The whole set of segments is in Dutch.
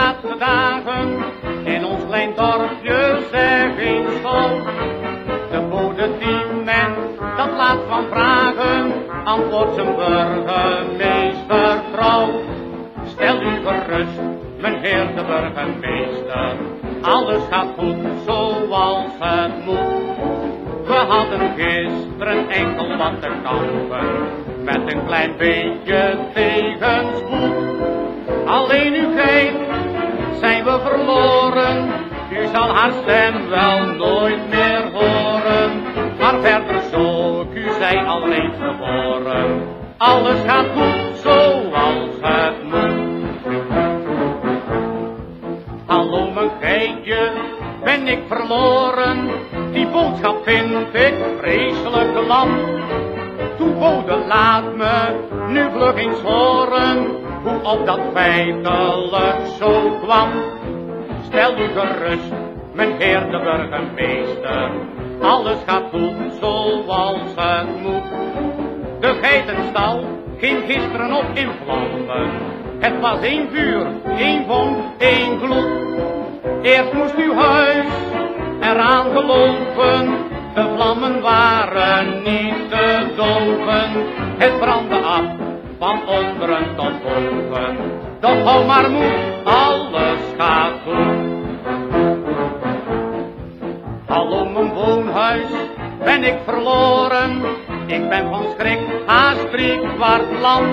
laatste dagen in ons klein dorpje zeg geen school. De bodem die men dat laat van vragen, antwoordt zijn burgemeester trouw. Stel u gerust, mijn heer de burgemeester, alles gaat goed zoals het moet. We hadden gisteren enkel wat te kampen, met een klein beetje tegenspoed. Alleen u geeft zal haar stem wel nooit meer horen. Maar verder zo, u zij al reeds geboren, alles gaat goed zoals het moet. Hallo mijn geitje, ben ik verloren, die boodschap vind ik vreselijk lam. Toen bode laat me nu vlug eens horen, hoe op dat feitelijk zo kwam. Stel u gerust, mijn heer de burgemeester, alles gaat goed zoals het moet. De geitenstal ging gisteren op in vlammen, het was één vuur, één vonk, één gloed. Eerst moest uw huis eraan gelopen, de vlammen waren niet te doven. Het brandde af, van onderen tot boven. Doch hou maar moed, alles gaat goed. Woonhuis, ben ik verloren. Ik ben van schrik haast kwart lam.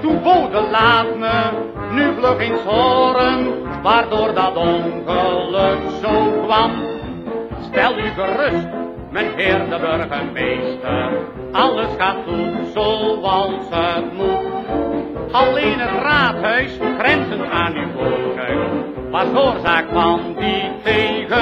Toen bode laat me nu vlug eens horen, waardoor dat ongeluk zo kwam. Stel u gerust, mijn heer de burgemeester, alles gaat goed zoals het moet. Alleen het raadhuis, grenzend aan uw voortuin, was oorzaak van die tegenspoed.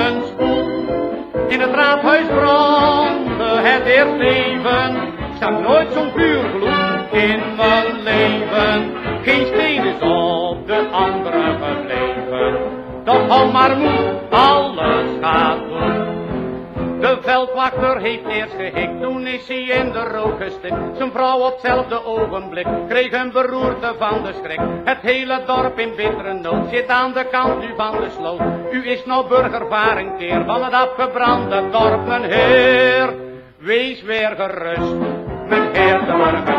Brandde het eerst even, zag nooit zo'n vuurgloed in mijn leven. Geen steen is op de andere gebleven, toch hou maar moed, alles gaat. De veldwachter heeft eerst gehikt, toen is hij in de rook gestikt. Zijn vrouw op hetzelfde ogenblik kreeg een beroerte van de schrik. Het hele dorp in bittere nood zit aan de kant nu van de sloot. U is nou burgervaar een keer van het afgebrande dorp, mijn heer. Wees weer gerust, mijn heer de.